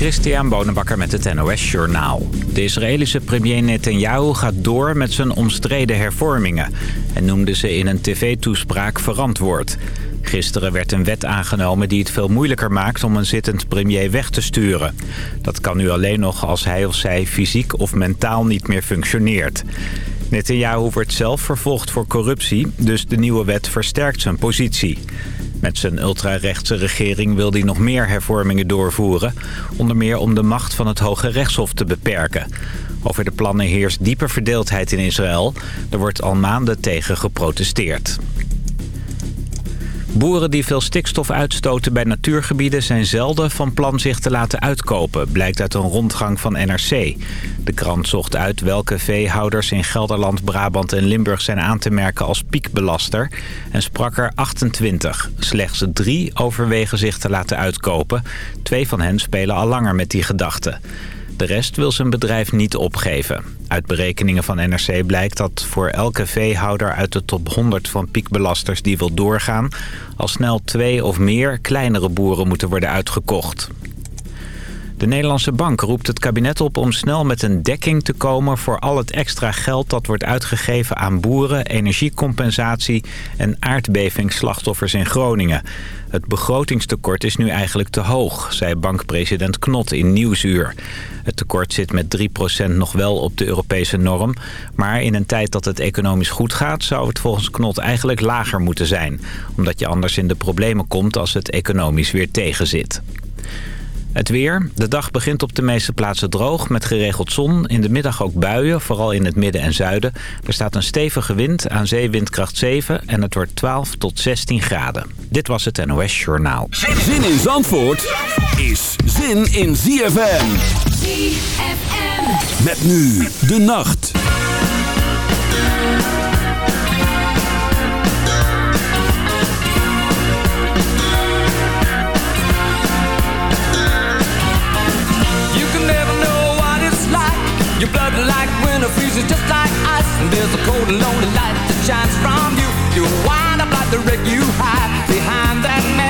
Christian Bonenbakker met het NOS Journaal. De Israëlische premier Netanyahu gaat door met zijn omstreden hervormingen... en noemde ze in een tv-toespraak verantwoord. Gisteren werd een wet aangenomen die het veel moeilijker maakt om een zittend premier weg te sturen. Dat kan nu alleen nog als hij of zij fysiek of mentaal niet meer functioneert. Netanyahu wordt zelf vervolgd voor corruptie, dus de nieuwe wet versterkt zijn positie. Met zijn ultrarechtse regering wil hij nog meer hervormingen doorvoeren. Onder meer om de macht van het Hoge Rechtshof te beperken. Over de plannen heerst diepe verdeeldheid in Israël. Er wordt al maanden tegen geprotesteerd. Boeren die veel stikstof uitstoten bij natuurgebieden zijn zelden van plan zich te laten uitkopen, blijkt uit een rondgang van NRC. De krant zocht uit welke veehouders in Gelderland, Brabant en Limburg zijn aan te merken als piekbelaster en sprak er 28. Slechts drie overwegen zich te laten uitkopen. Twee van hen spelen al langer met die gedachte. De rest wil zijn bedrijf niet opgeven. Uit berekeningen van NRC blijkt dat voor elke veehouder uit de top 100 van piekbelasters die wil doorgaan... al snel twee of meer kleinere boeren moeten worden uitgekocht. De Nederlandse Bank roept het kabinet op om snel met een dekking te komen... voor al het extra geld dat wordt uitgegeven aan boeren, energiecompensatie... en aardbevingsslachtoffers in Groningen. Het begrotingstekort is nu eigenlijk te hoog, zei bankpresident Knot in Nieuwsuur. Het tekort zit met 3% nog wel op de Europese norm. Maar in een tijd dat het economisch goed gaat... zou het volgens Knot eigenlijk lager moeten zijn. Omdat je anders in de problemen komt als het economisch weer tegenzit. Het weer. De dag begint op de meeste plaatsen droog met geregeld zon. In de middag ook buien, vooral in het midden en zuiden. Er staat een stevige wind, aan zee windkracht 7 en het wordt 12 tot 16 graden. Dit was het NOS Journaal. Zin in Zandvoort is zin in ZFM. ZFM. Met nu de nacht. You can never know what it's like. Your blood like winter freezes just like ice. And there's a cold and lonely light that shines from you. You wind up like the wreck you hide behind that mask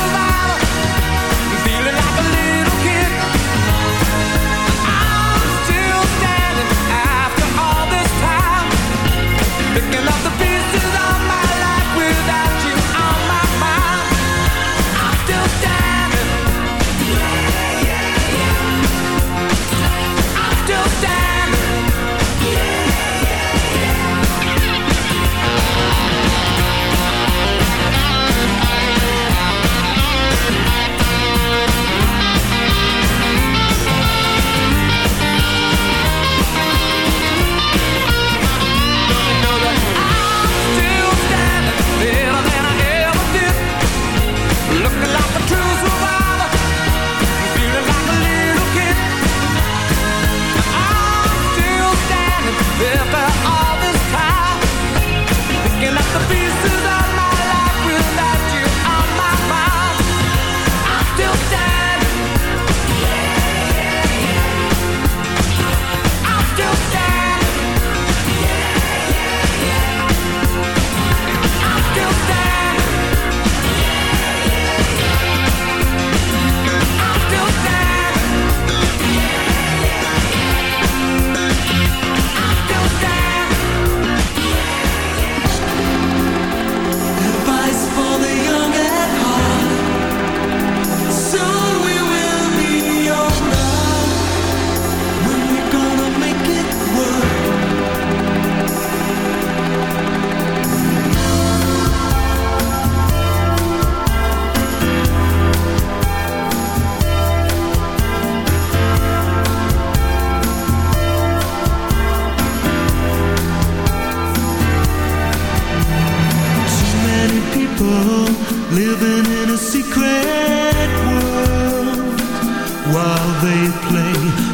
while they play.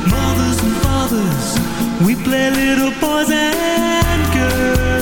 Mothers and fathers, we play little boys and girls.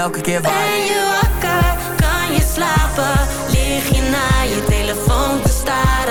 elke keer waar. Ben je wakker, kan je slapen? Lig je naar je telefoon te staren?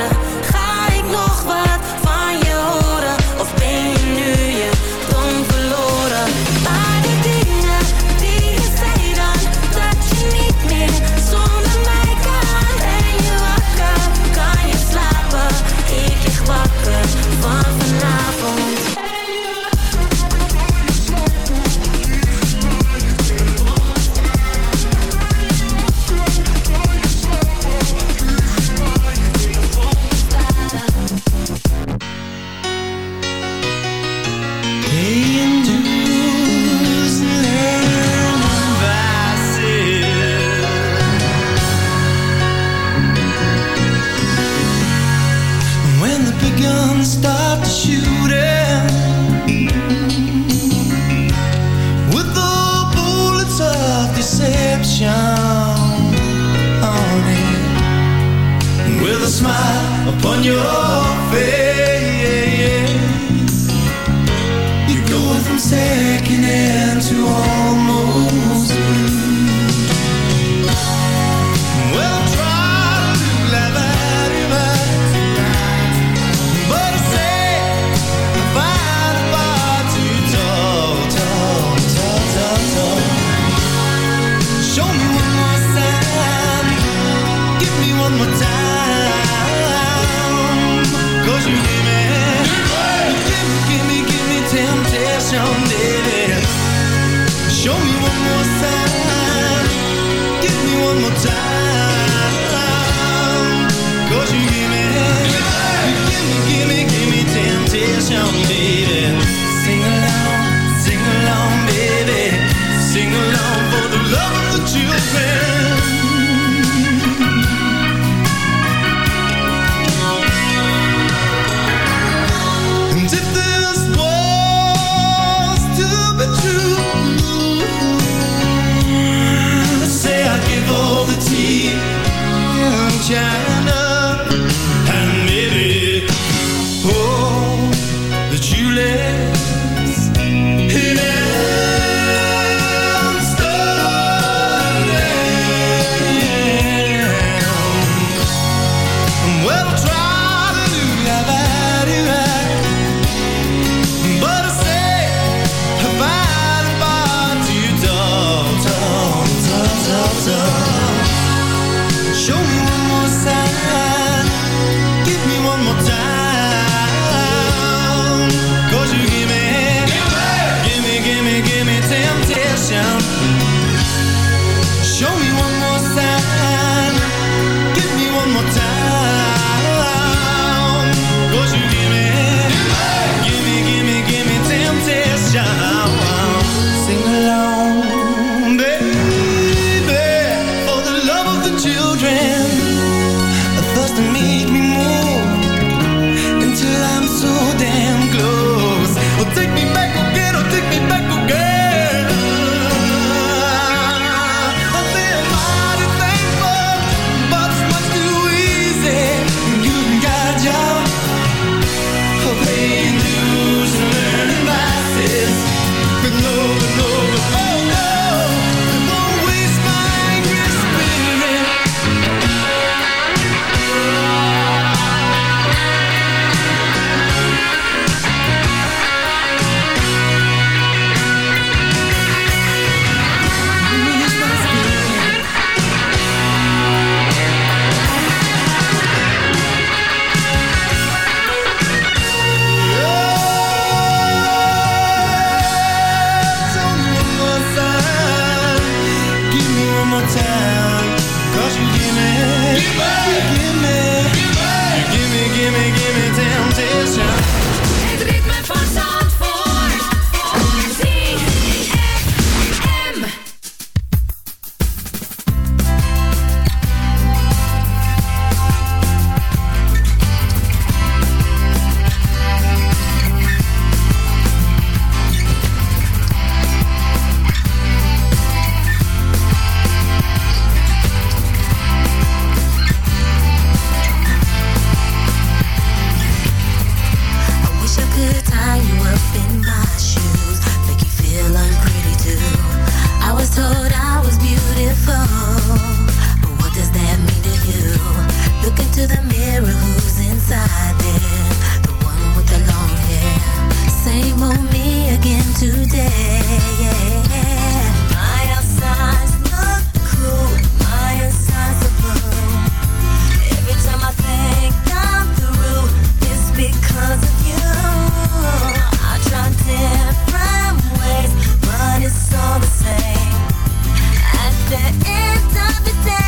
the end of the day.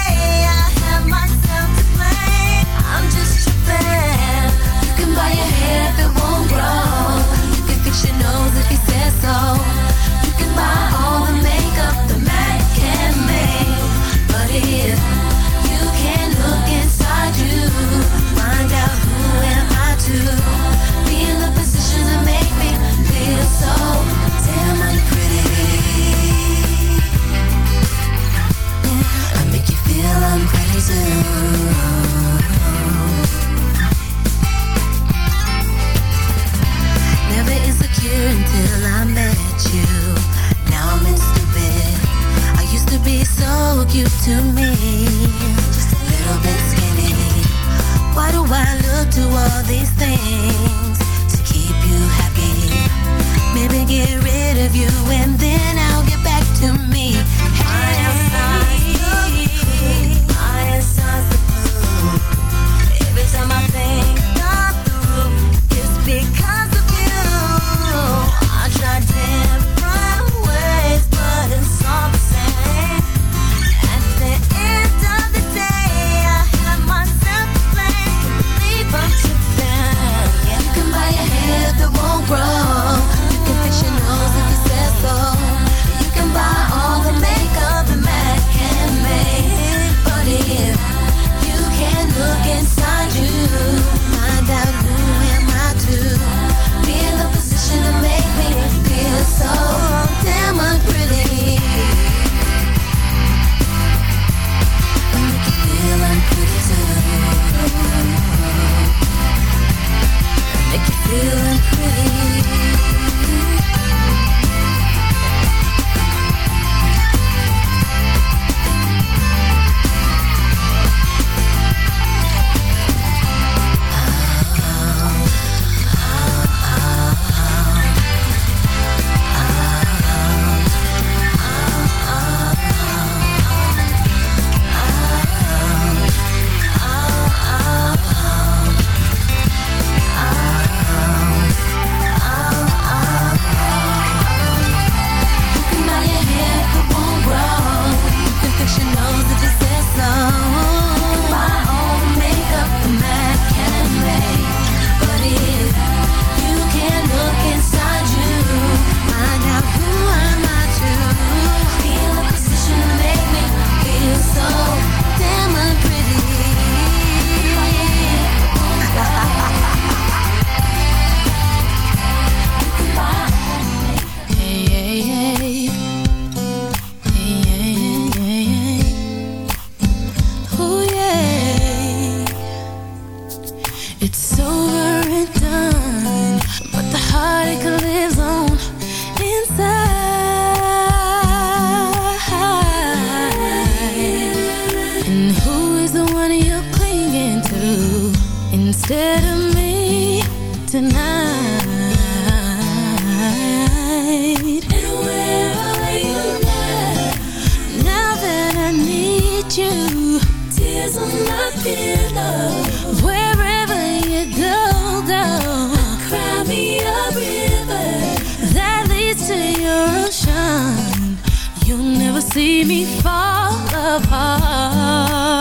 Me fall apart.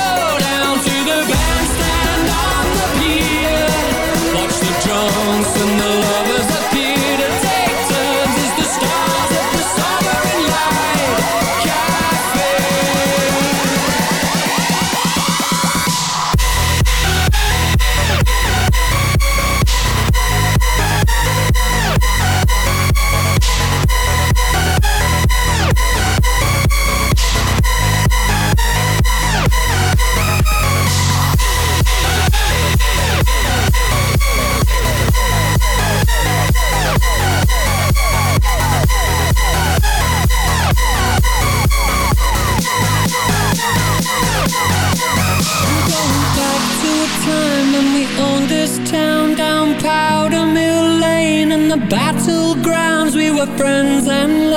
go.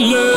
love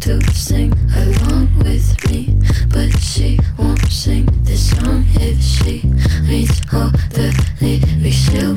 to sing along with me, but she won't sing this song if she reads all the lyrics. She'll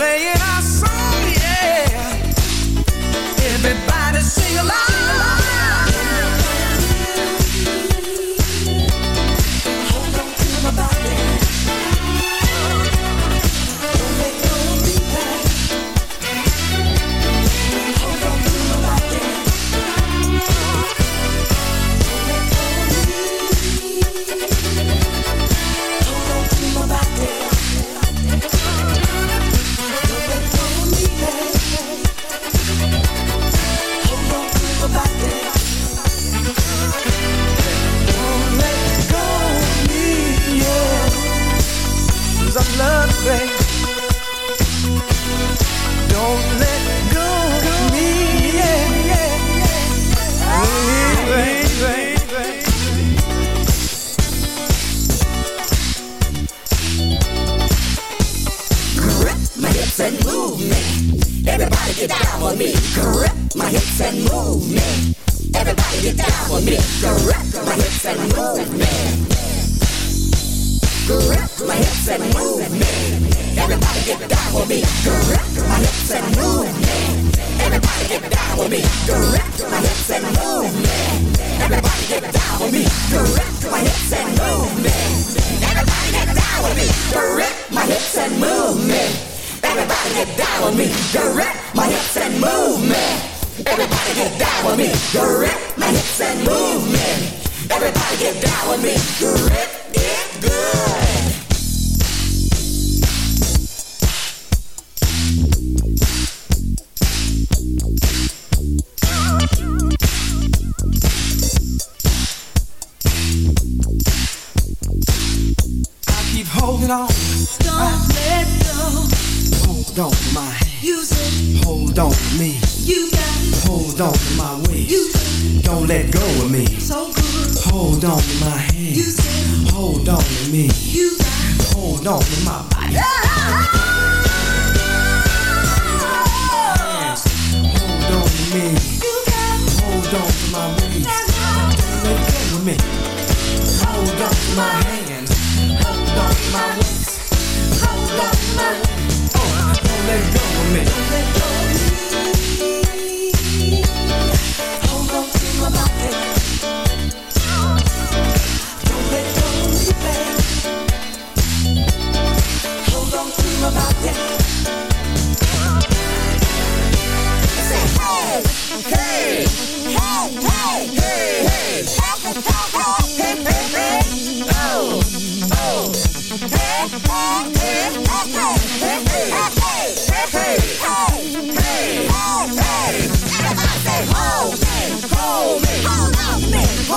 playing holding on. Don't let go. Hold on to my hand. Use it. Hold on to me. You got it. Hold on to my waist. You got Don't let go of me. So good. Hold on to my hand. You said Hold on to me. you got it. Hold on to my body. Hold on to me. You got it. Hold on to my waist. Don't let go of me. Hold on to my hands. Hold on to my waist. mama. Oh, don't let go of me.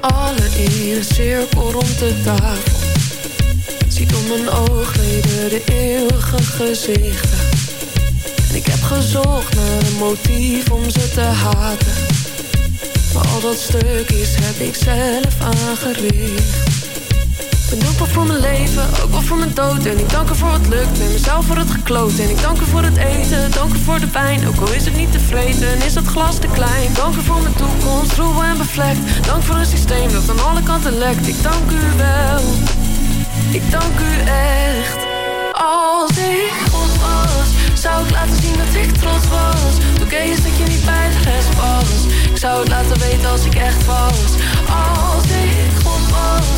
Allen in een cirkel rond de tafel. Zie door mijn oogleden de eeuwige gezichten. En ik heb gezocht naar een motief om ze te haten. Maar al dat stuk is heb ik zelf aangericht dankbaar voor mijn leven, ook wel voor mijn dood. En ik dank er voor wat lukt en mezelf voor het gekloot. En ik dank er voor het eten, dank er voor de pijn Ook al is het niet tevreden en is het glas te klein Dank er voor mijn toekomst, troebel en bevlekt. Dank voor een systeem dat aan alle kanten lekt. Ik dank u wel, ik dank u echt. Als ik God was, zou ik laten zien dat ik trots was. Toen kees dat je niet bij de rest was. Ik zou het laten weten als ik echt was. Als ik God was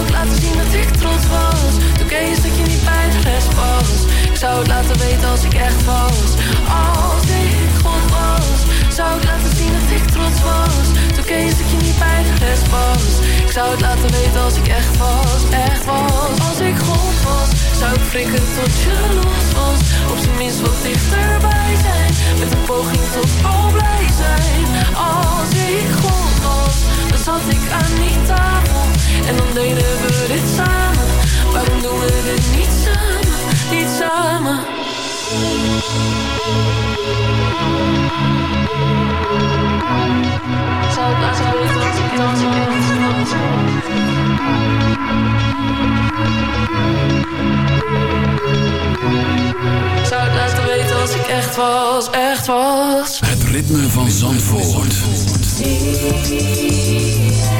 Zou ik laten zien dat ik trots was. Toen kees dat je niet bij de rest was. Ik zou het laten weten als ik echt was. Als ik God was, zou ik laten zien dat ik trots was. Toen kees dat je niet bij de rest was. Ik zou het laten weten als ik echt was, echt was. Als ik God was, zou ik frikken tot je los was. Op zijn minst wat dichterbij zijn. Met een poging tot al blij zijn. Als ik zat ik aan die tafel. En dan deden we dit samen. Waarom doen we dit niet samen, niet samen. Zou het als weten dat ik dans, dans, dans, Zou het laten weten als ik echt was, echt was? Het ritme van Zandvoort. You.